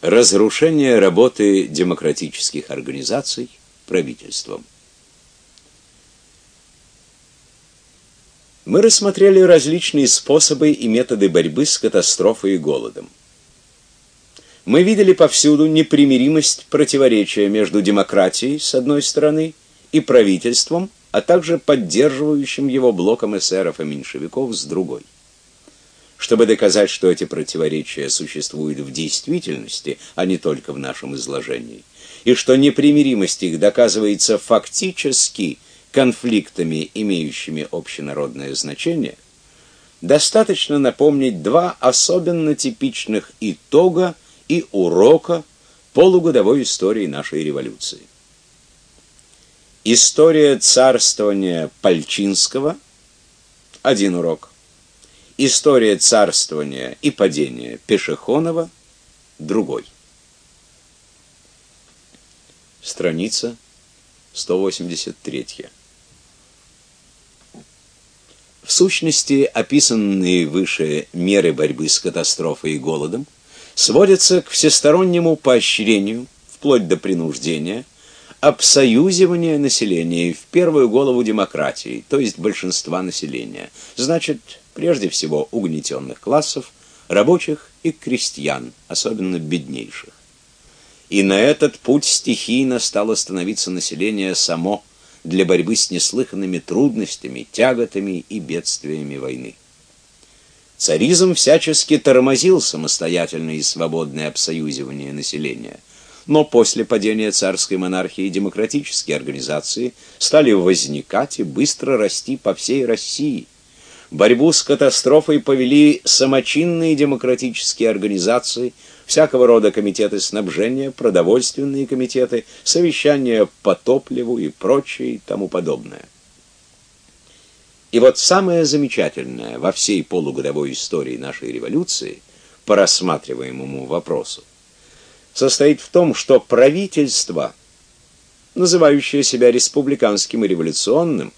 Разрушение работы демократических организаций правительством. Мы рассмотрели различные способы и методы борьбы с катастрофой и голодом. Мы видели повсюду непримиримость противоречия между демократией с одной стороны и правительством, а также поддерживающим его блоком эсеров и меньшевиков с другой. Чтобы доказать, что эти противоречия существуют в действительности, а не только в нашем изложении, и что непримиримость их доказывается фактически конфликтами, имеющими общенародное значение, достаточно напомнить два особенно типичных итога и урока полугодовой истории нашей революции. История царствования Пальчинского один урок. История царствования и падения Пешехонова другой. Страница 183. В сущности, описанные выше меры борьбы с катастрофой и голодом сводятся к всестороннему поощрению, вплоть до принуждения, обсоюзивания населения в первую голову демократии, то есть большинства населения. Значит, прежде всего угнетенных классов, рабочих и крестьян, особенно беднейших. И на этот путь стихийно стало становиться население само для борьбы с неслыханными трудностями, тяготами и бедствиями войны. Царизм всячески тормозил самостоятельное и свободное обсоюзивание населения. Но после падения царской монархии демократические организации стали возникать и быстро расти по всей России – Борьбу с катастрофой повели самочинные демократические организации, всякого рода комитеты снабжения, продовольственные комитеты, совещания по топливу и прочее и тому подобное. И вот самое замечательное во всей полугодовой истории нашей революции по рассматриваемому вопросу состоит в том, что правительство, называющее себя республиканским и революционным,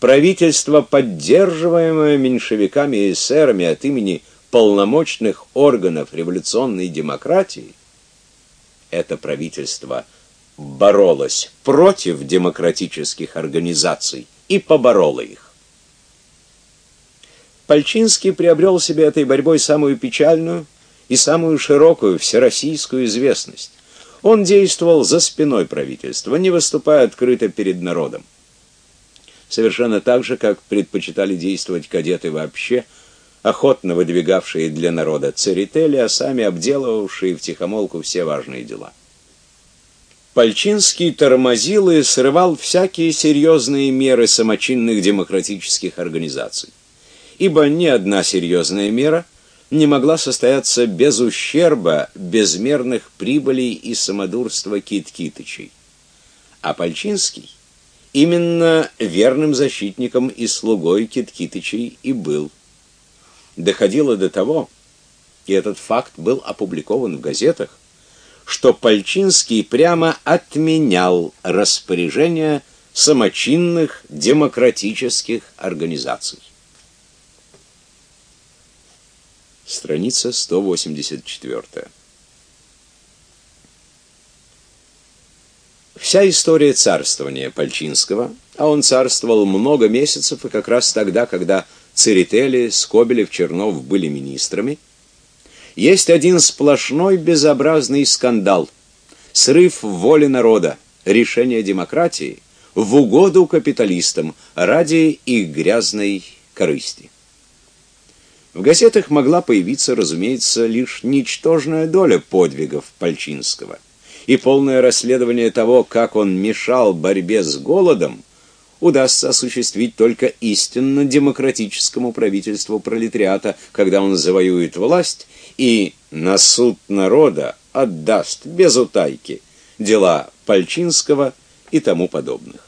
правительство, поддерживаемое меньшевиками и эсерами от имени полномочных органов революционной демократии, это правительство боролось против демократических организаций и побороло их. Пальчинский приобрел себе этой борьбой самую печальную и самую широкую всероссийскую известность. Он действовал за спиной правительства, не выступая открыто перед народом совершенно так же, как предпочитали действовать кадеты вообще, охотно выдвигавшие для народа церетели, а сами обделывавшие втихомолку все важные дела. Пальчинский тормозил и срывал всякие серьезные меры самочинных демократических организаций. Ибо ни одна серьезная мера не могла состояться без ущерба, безмерных прибылей и самодурства Кит-Китычей. А Пальчинский Именно верным защитником и слугой Киткитычей и был. Доходило до того, и этот факт был опубликован в газетах, что Пальчинский прямо отменял распоряжения самочинных демократических организаций. Страница 184. Вся история царствования Пальчинского, а он царствовал много месяцев и как раз тогда, когда Церетели, Скобелев, Чернов были министрами, есть один сплошной безобразный скандал. Срыв воли народа, решение демократии в угоду капиталистам ради их грязной корысти. В газетах могла появиться, разумеется, лишь ничтожная доля подвигов Пальчинского и полное расследование того, как он мешал борьбе с голодом, удастся осуществить только истинно демократическому правительству пролетариата, когда он завоюет власть и на суд народа отдаст без утайки дела Пальчинского и тому подобных.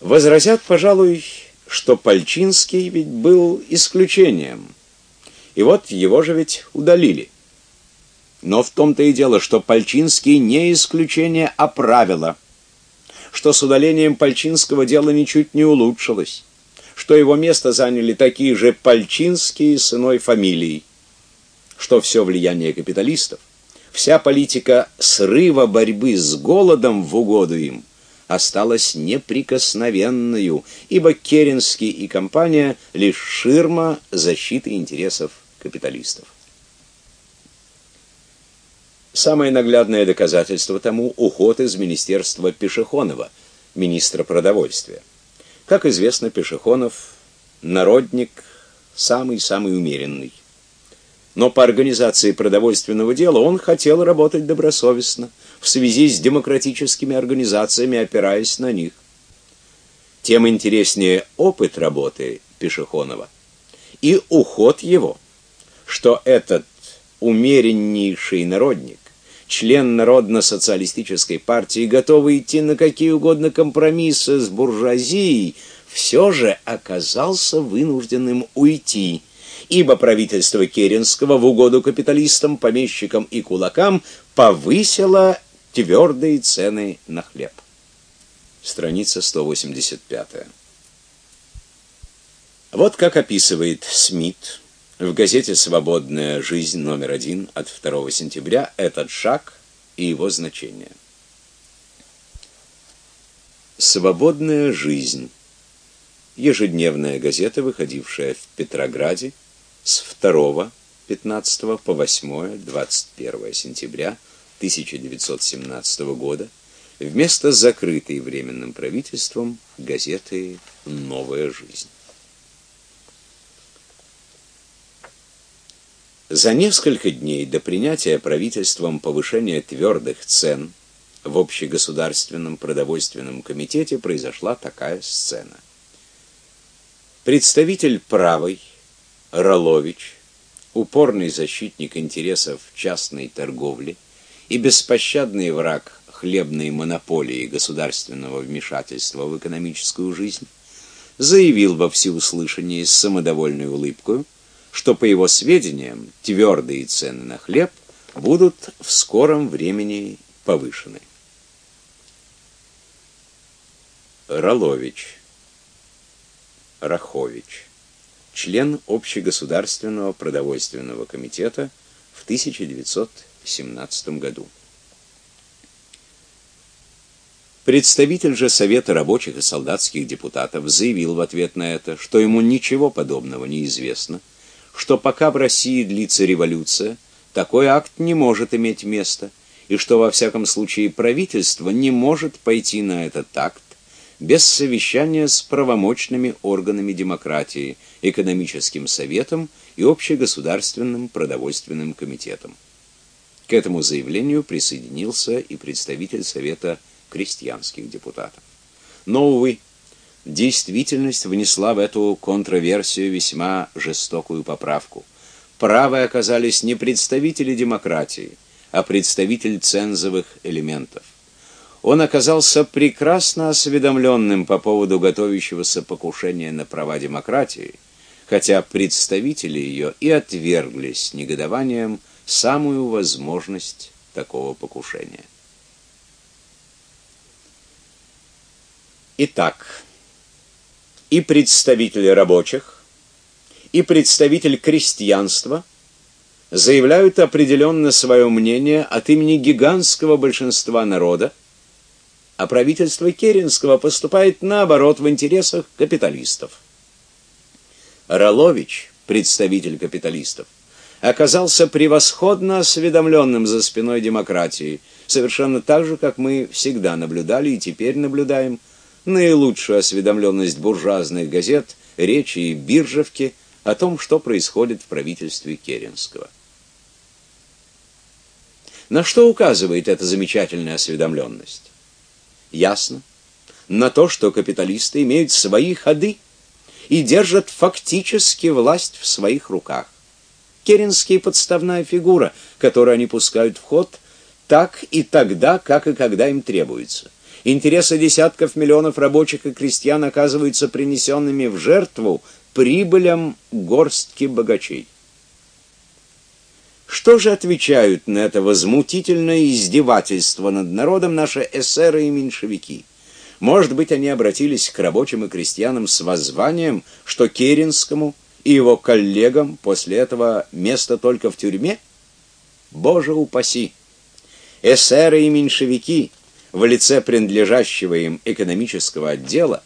Возразят, пожалуй, что Пальчинский ведь был исключением. И вот его же ведь удалили. Но в том-то и дело, что Пальчинский не исключение, а правило, что с удалением Пальчинского дело ничуть не улучшилось, что его место заняли такие же Пальчинские с иной фамилией. что все влияние капиталистов, вся политика срыва борьбы с голодом в угоду им осталась неприкосновенной, ибо Керенский и компания лишь ширма защиты интересов капиталистов. Самое наглядное доказательство тому уход из министерства Пешехонова, министра продовольствия. Как известно, Пешехонов народник самый-самый умеренный. Но по организации продовольственного дела он хотел работать добросовестно, в связи с демократическими организациями, опираясь на них. Тем интереснее опыт работы Пешехонова и уход его, что этот умереннейший народник член Народно-социалистической партии, готовый идти на какие угодно компромиссы с буржуазией, все же оказался вынужденным уйти, ибо правительство Керенского в угоду капиталистам, помещикам и кулакам повысило твердые цены на хлеб. Страница 185. Вот как описывает Смит в газете «Свободная жизнь» номер один от 2 сентября этот шаг и его значение. «Свободная жизнь» ежедневная газета, выходившая в Петрограде с 2 15 по 8 21 сентября 1917 года вместо закрытой временным правительством газеты «Новая жизнь». За несколько дней до принятия правительством повышения твердых цен в общегосударственном продовольственном комитете произошла такая сцена. Представитель правой Ролович, упорный защитник интересов частной торговли и беспощадный враг хлебной монополии и государственного вмешательства в экономическую жизнь, заявил во всеуслышание с самодовольной улыбкой, что, по его сведениям, твердые цены на хлеб будут в скором времени повышены. Ролович Рахович, член Общегосударственного продовольственного комитета в 1917 году. Представитель же Совета рабочих и солдатских депутатов заявил в ответ на это, что ему ничего подобного не известно, что пока в России длится революция, такой акт не может иметь места, и что во всяком случае правительство не может пойти на этот акт без совещания с правомочными органами демократии, экономическим советом и общегосударственным продовольственным комитетом. К этому заявлению присоединился и представитель Совета крестьянских депутатов. Но увы, Действительность внесла в эту контроверсию весьма жестокую поправку. Правы оказались не представители демократии, а представитель цензовых элементов. Он оказался прекрасно осведомленным по поводу готовящегося покушения на права демократии, хотя представители ее и отвергли с негодованием самую возможность такого покушения. Итак, и представители рабочих, и представитель крестьянства заявляют определенно свое мнение от имени гигантского большинства народа, а правительство Керенского поступает наоборот в интересах капиталистов. Ролович, представитель капиталистов, оказался превосходно осведомленным за спиной демократии, совершенно так же, как мы всегда наблюдали и теперь наблюдаем наилучшую осведомленность буржуазных газет, речи и биржевки о том, что происходит в правительстве Керенского. На что указывает эта замечательная осведомленность? Ясно. На то, что капиталисты имеют свои ходы и держат фактически власть в своих руках. Керенский подставная фигура, которую они пускают в ход так и тогда, как и когда им требуется. Интересы десятков миллионов рабочих и крестьян оказываются принесенными в жертву прибылям горстки богачей. Что же отвечают на это возмутительное издевательство над народом наши эсеры и меньшевики? Может быть, они обратились к рабочим и крестьянам с воззванием, что Керенскому и его коллегам после этого место только в тюрьме? Боже упаси! Эсеры и меньшевики в лице принадлежащего им экономического отдела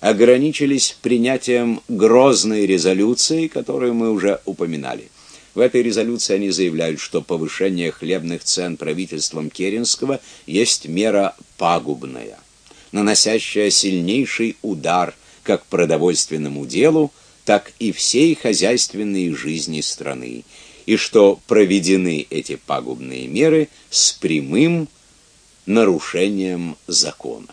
ограничились принятием грозной резолюции, которую мы уже упоминали. В этой резолюции они заявляют, что повышение хлебных цен правительством Керенского есть мера пагубная, наносящая сильнейший удар как продовольственному делу, так и всей хозяйственной жизни страны, и что проведены эти пагубные меры с прямым нарушением закона.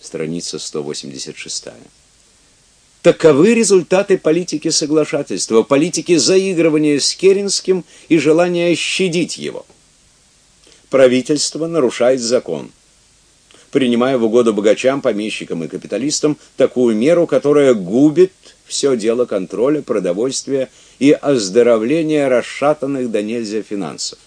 Страница 186. Таковы результаты политики соглашательства, политики заигрывания с Керенским и желания щадить его. Правительство нарушает закон, принимая в угоду богачам, помещикам и капиталистам такую меру, которая губит все дело контроля, продовольствия и оздоровления расшатанных до нельзя финансов.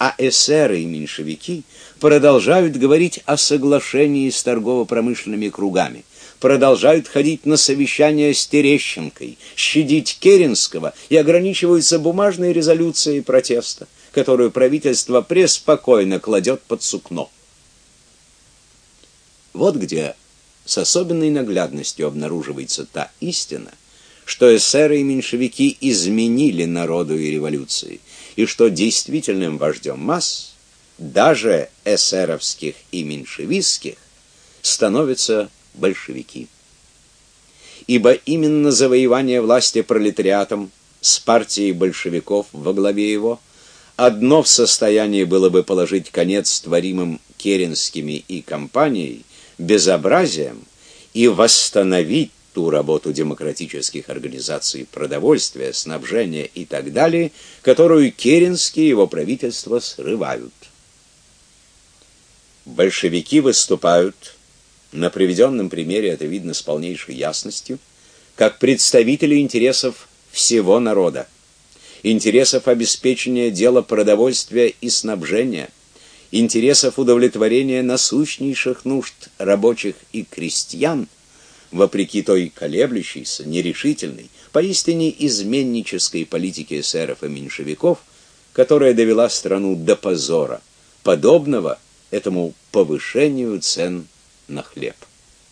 А эсеры и меньшевики продолжают говорить о соглашении с торгово-промышленными кругами продолжают ходить на совещания с Терещенкой, щадить Керенского и ограничиваются бумажной резолюцией протеста, которую правительство преспокойно кладет под сукно. Вот где с особенной наглядностью обнаруживается та истина, что эсеры и меньшевики изменили народу и революции, и что действительным вождем масс, даже эсеровских и меньшевистских, становится большевики. Ибо именно завоевание власти пролетариатом с партией большевиков во главе его одно в состоянии было бы положить конец творимым Керенскими и компанией безобразием и восстановить ту работу демократических организаций продовольствия, снабжения и так далее, которую Керенский и его правительство срывают. Большевики выступают на приведенном примере это видно с полнейшей ясностью, как представители интересов всего народа, интересов обеспечения дела продовольствия и снабжения, интересов удовлетворения насущнейших нужд рабочих и крестьян, вопреки той колеблющейся, нерешительной, поистине изменнической политике эсеров и меньшевиков, которая довела страну до позора, подобного этому повышению цен на хлеб.